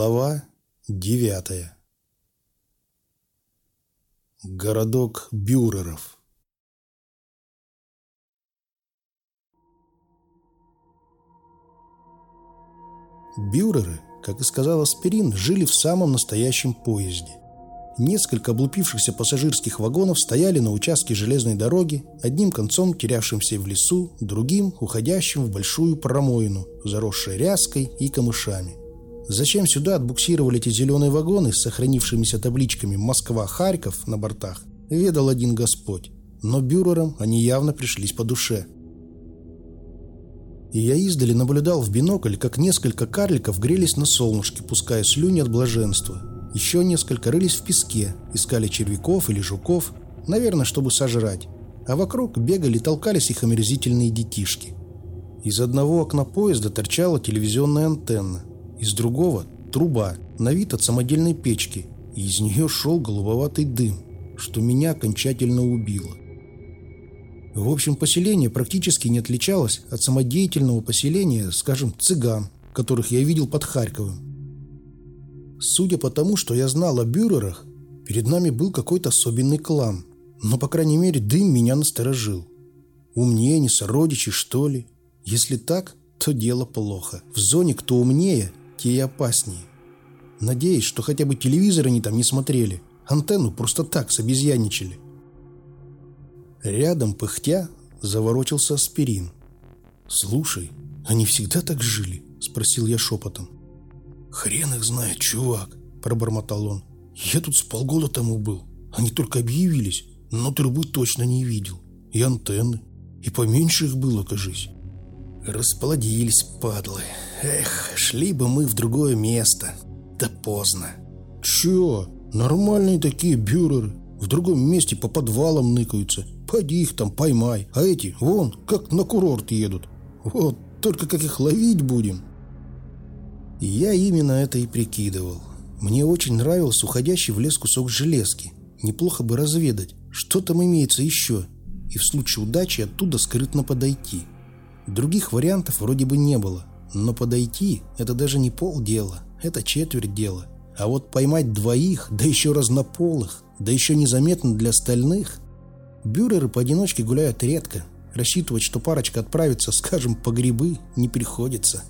Глава девятая Городок Бюреров Бюреры, как и сказал Аспирин, жили в самом настоящем поезде. Несколько облупившихся пассажирских вагонов стояли на участке железной дороги, одним концом терявшимся в лесу, другим уходящим в большую промоину, заросшей ряской и камышами. Зачем сюда отбуксировали эти зеленые вагоны с сохранившимися табличками «Москва-Харьков» на бортах, ведал один Господь. Но бюрерам они явно пришлись по душе. И я издали наблюдал в бинокль, как несколько карликов грелись на солнышке, пуская слюни от блаженства. Еще несколько рылись в песке, искали червяков или жуков, наверное, чтобы сожрать. А вокруг бегали толкались их омерзительные детишки. Из одного окна поезда торчала телевизионная антенна. Из другого – труба, на вид от самодельной печки, и из нее шел голубоватый дым, что меня окончательно убило. В общем, поселение практически не отличалось от самодеятельного поселения, скажем, цыган, которых я видел под Харьковом. Судя по тому, что я знал о бюрерах, перед нами был какой-то особенный клан, но, по крайней мере, дым меня насторожил. Умнее, не сородичи, что ли? Если так, то дело плохо. В зоне кто умнее, те и опаснее. Надеюсь, что хотя бы телевизор они там не смотрели. Антенну просто так собезьяничали. Рядом, пыхтя, заворочился аспирин. «Слушай, они всегда так жили?» – спросил я шепотом. «Хрен их знает, чувак», – пробормотал он. «Я тут с полгода тому был. Они только объявились, но трубы точно не видел. И антенны. И поменьше их было, кажись. Расплодились, падлы. Эх, шли бы мы в другое место. Да поздно. Чё? Нормальные такие бюреры. В другом месте по подвалам ныкаются. Пойди их там поймай. А эти, вон, как на курорт едут. Вот, только как их ловить будем. я именно это и прикидывал. Мне очень нравился уходящий в лес кусок железки. Неплохо бы разведать, что там имеется еще. И в случае удачи оттуда скрытно подойти. Других вариантов вроде бы не было. Но подойти – это даже не полдела, это четверть дела. А вот поймать двоих, да еще разнополых, да еще незаметно для остальных. Бюреры поодиночке гуляют редко. Рассчитывать, что парочка отправится, скажем, по грибы, не приходится.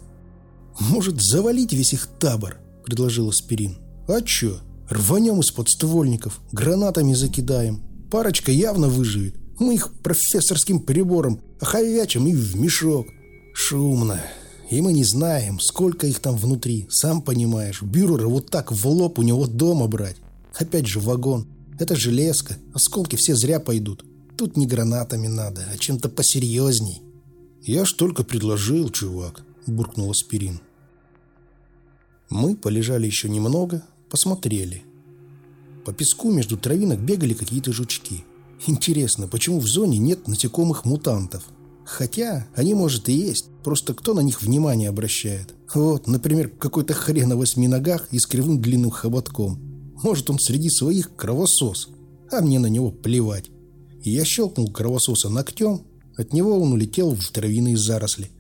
«Может, завалить весь их табор?» – предложил Аспирин. «А чё? Рванем из подствольников, гранатами закидаем. Парочка явно выживет. Мы их профессорским прибором оховячим и в мешок. Шумно. И мы не знаем, сколько их там внутри. Сам понимаешь, бюрера вот так в лоб у него дома брать. Опять же вагон. Это железка. Осколки все зря пойдут. Тут не гранатами надо, а чем-то посерьезней. «Я ж только предложил, чувак», – буркнул Аспирин. Мы полежали еще немного, посмотрели. По песку между травинок бегали какие-то жучки – Интересно, почему в зоне нет насекомых-мутантов? Хотя они, может, и есть, просто кто на них внимание обращает? Вот, например, какой-то хрен на восьми ногах и с кривым длинным хоботком. Может, он среди своих кровосос, а мне на него плевать. Я щелкнул кровососа ногтем, от него он улетел в травяные заросли.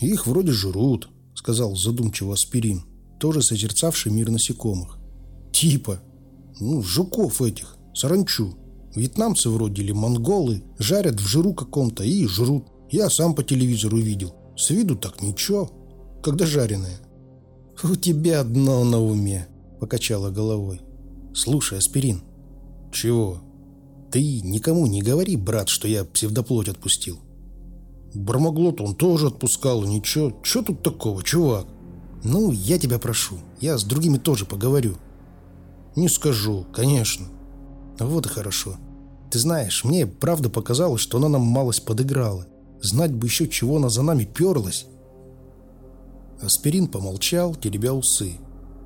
«Их вроде жрут», — сказал задумчиво аспирин, тоже созерцавший мир насекомых. «Типа, ну, жуков этих, саранчу». Вьетнамцы вроде или монголы жарят в жиру каком-то и жрут. Я сам по телевизору видел. С виду так ничего, когда жареное. «У тебя одно на уме», — покачала головой. «Слушай, Аспирин». «Чего?» «Ты никому не говори, брат, что я псевдоплоть отпустил». «Бармаглот он тоже отпускал, ничего. Что тут такого, чувак?» Ну, я тебя прошу. Я с другими тоже поговорю. Не скажу, конечно. Вот и хорошо. Ты знаешь, мне правда показалось, что она нам малость подыграла. Знать бы еще, чего она за нами перлась. Аспирин помолчал, теребя усы.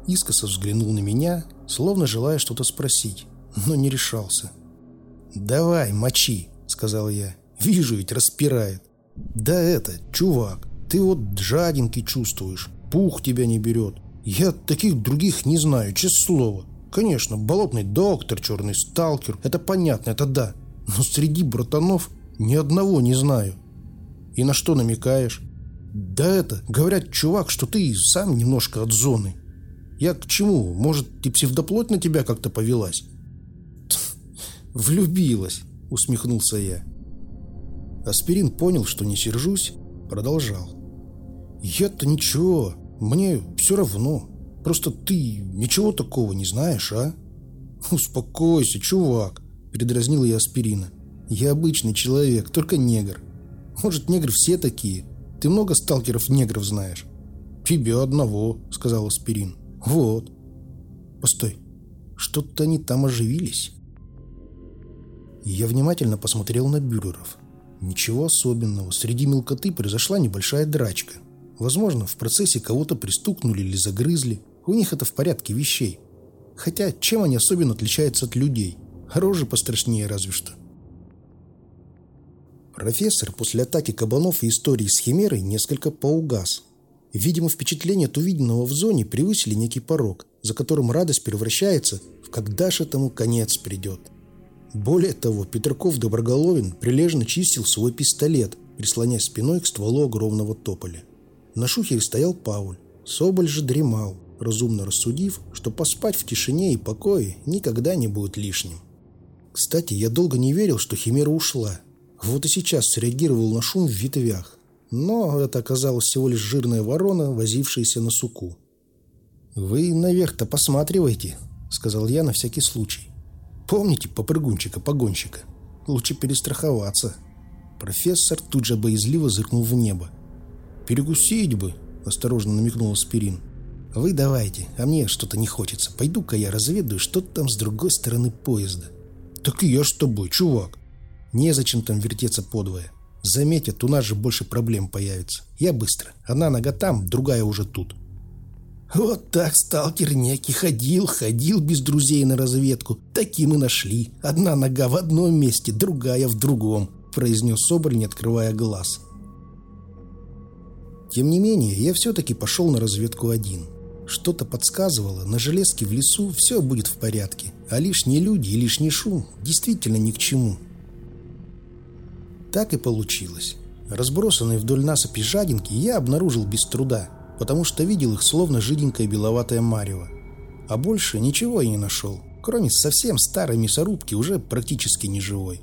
Искоса взглянул на меня, словно желая что-то спросить, но не решался. «Давай, мочи», — сказал я. «Вижу, ведь распирает». «Да это, чувак, ты вот жадинки чувствуешь, пух тебя не берет. Я таких других не знаю, честное слово. Конечно, болотный доктор, черный сталкер, это понятно, это да. Но среди братанов ни одного не знаю. И на что намекаешь? Да это, говорят, чувак, что ты сам немножко от зоны. Я к чему? Может, и псевдоплоть на тебя как-то повелась? Влюбилась, усмехнулся я. Аспирин понял, что не сержусь, продолжал. Я-то ничего, мне все равно. Просто ты ничего такого не знаешь, а? Успокойся, чувак, передразнил я аспирина. Я обычный человек, только негр. Может, негры все такие? Ты много сталкеров-негров знаешь? Тебе одного, сказал аспирин. Вот. Постой, что-то они там оживились. Я внимательно посмотрел на бюреров. Ничего особенного. Среди мелкоты произошла небольшая драчка. Возможно, в процессе кого-то пристукнули или загрызли. У них это в порядке вещей. Хотя, чем они особенно отличаются от людей? Рожи пострашнее разве что. Профессор после атаки кабанов и истории с Химерой несколько поугас. Видимо, впечатления от увиденного в зоне превысили некий порог, за которым радость превращается в «когда же этому конец придет». Более того, Петраков Доброголовин прилежно чистил свой пистолет, прислонясь спиной к стволу огромного тополя. На шухере стоял Пауль. Соболь же дремал, разумно рассудив, что поспать в тишине и покое никогда не будет лишним. Кстати, я долго не верил, что Химера ушла. Вот и сейчас среагировал на шум в ветвях. Но это оказалась всего лишь жирная ворона, возившаяся на суку. «Вы наверх-то посматривайте», — сказал я на всякий случай. Помните попрыгунчика-погонщика? Лучше перестраховаться. Профессор тут же боязливо зыркнул в небо. «Перекусить бы», — осторожно намекнул Аспирин. «Вы давайте, а мне что-то не хочется. Пойду-ка я разведаю, что там с другой стороны поезда». «Так и я с тобой, чувак». «Незачем там вертеться подвое. Заметят, у нас же больше проблем появится. Я быстро. Одна нога там, другая уже тут». Вот так сталкер некий ходил, ходил без друзей на разведку. Таким и нашли. Одна нога в одном месте, другая в другом, произнес Соболь, не открывая глаз. Тем не менее, я все-таки пошел на разведку один. Что-то подсказывало, на железке в лесу все будет в порядке, а лишние люди и лишний шум действительно ни к чему. Так и получилось. Разбросанные вдоль насыпи жадинки я обнаружил без труда – потому что видел их словно жиденькое беловатое марево. А больше ничего я не нашел, кроме совсем старой мясорубки, уже практически неживой.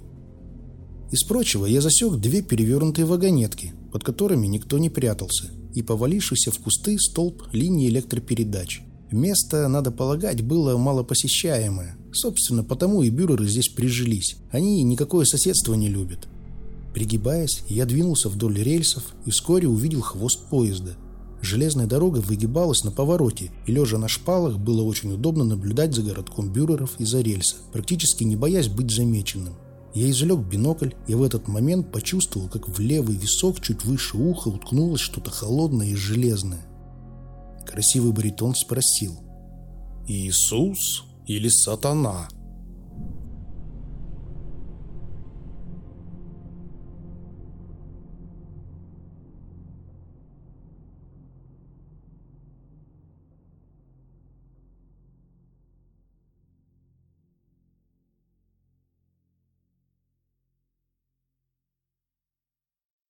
Из прочего я засек две перевернутые вагонетки, под которыми никто не прятался, и повалившийся в кусты столб линии электропередач. Место, надо полагать, было малопосещаемое. Собственно, потому и бюреры здесь прижились. Они никакое соседство не любят. Пригибаясь, я двинулся вдоль рельсов и вскоре увидел хвост поезда – Железная дорога выгибалась на повороте, и лежа на шпалах было очень удобно наблюдать за городком бюреров из-за рельса, практически не боясь быть замеченным. Я извлек бинокль и в этот момент почувствовал, как в левый висок чуть выше уха уткнулось что-то холодное и железное. Красивый баритон спросил. «Иисус или сатана?»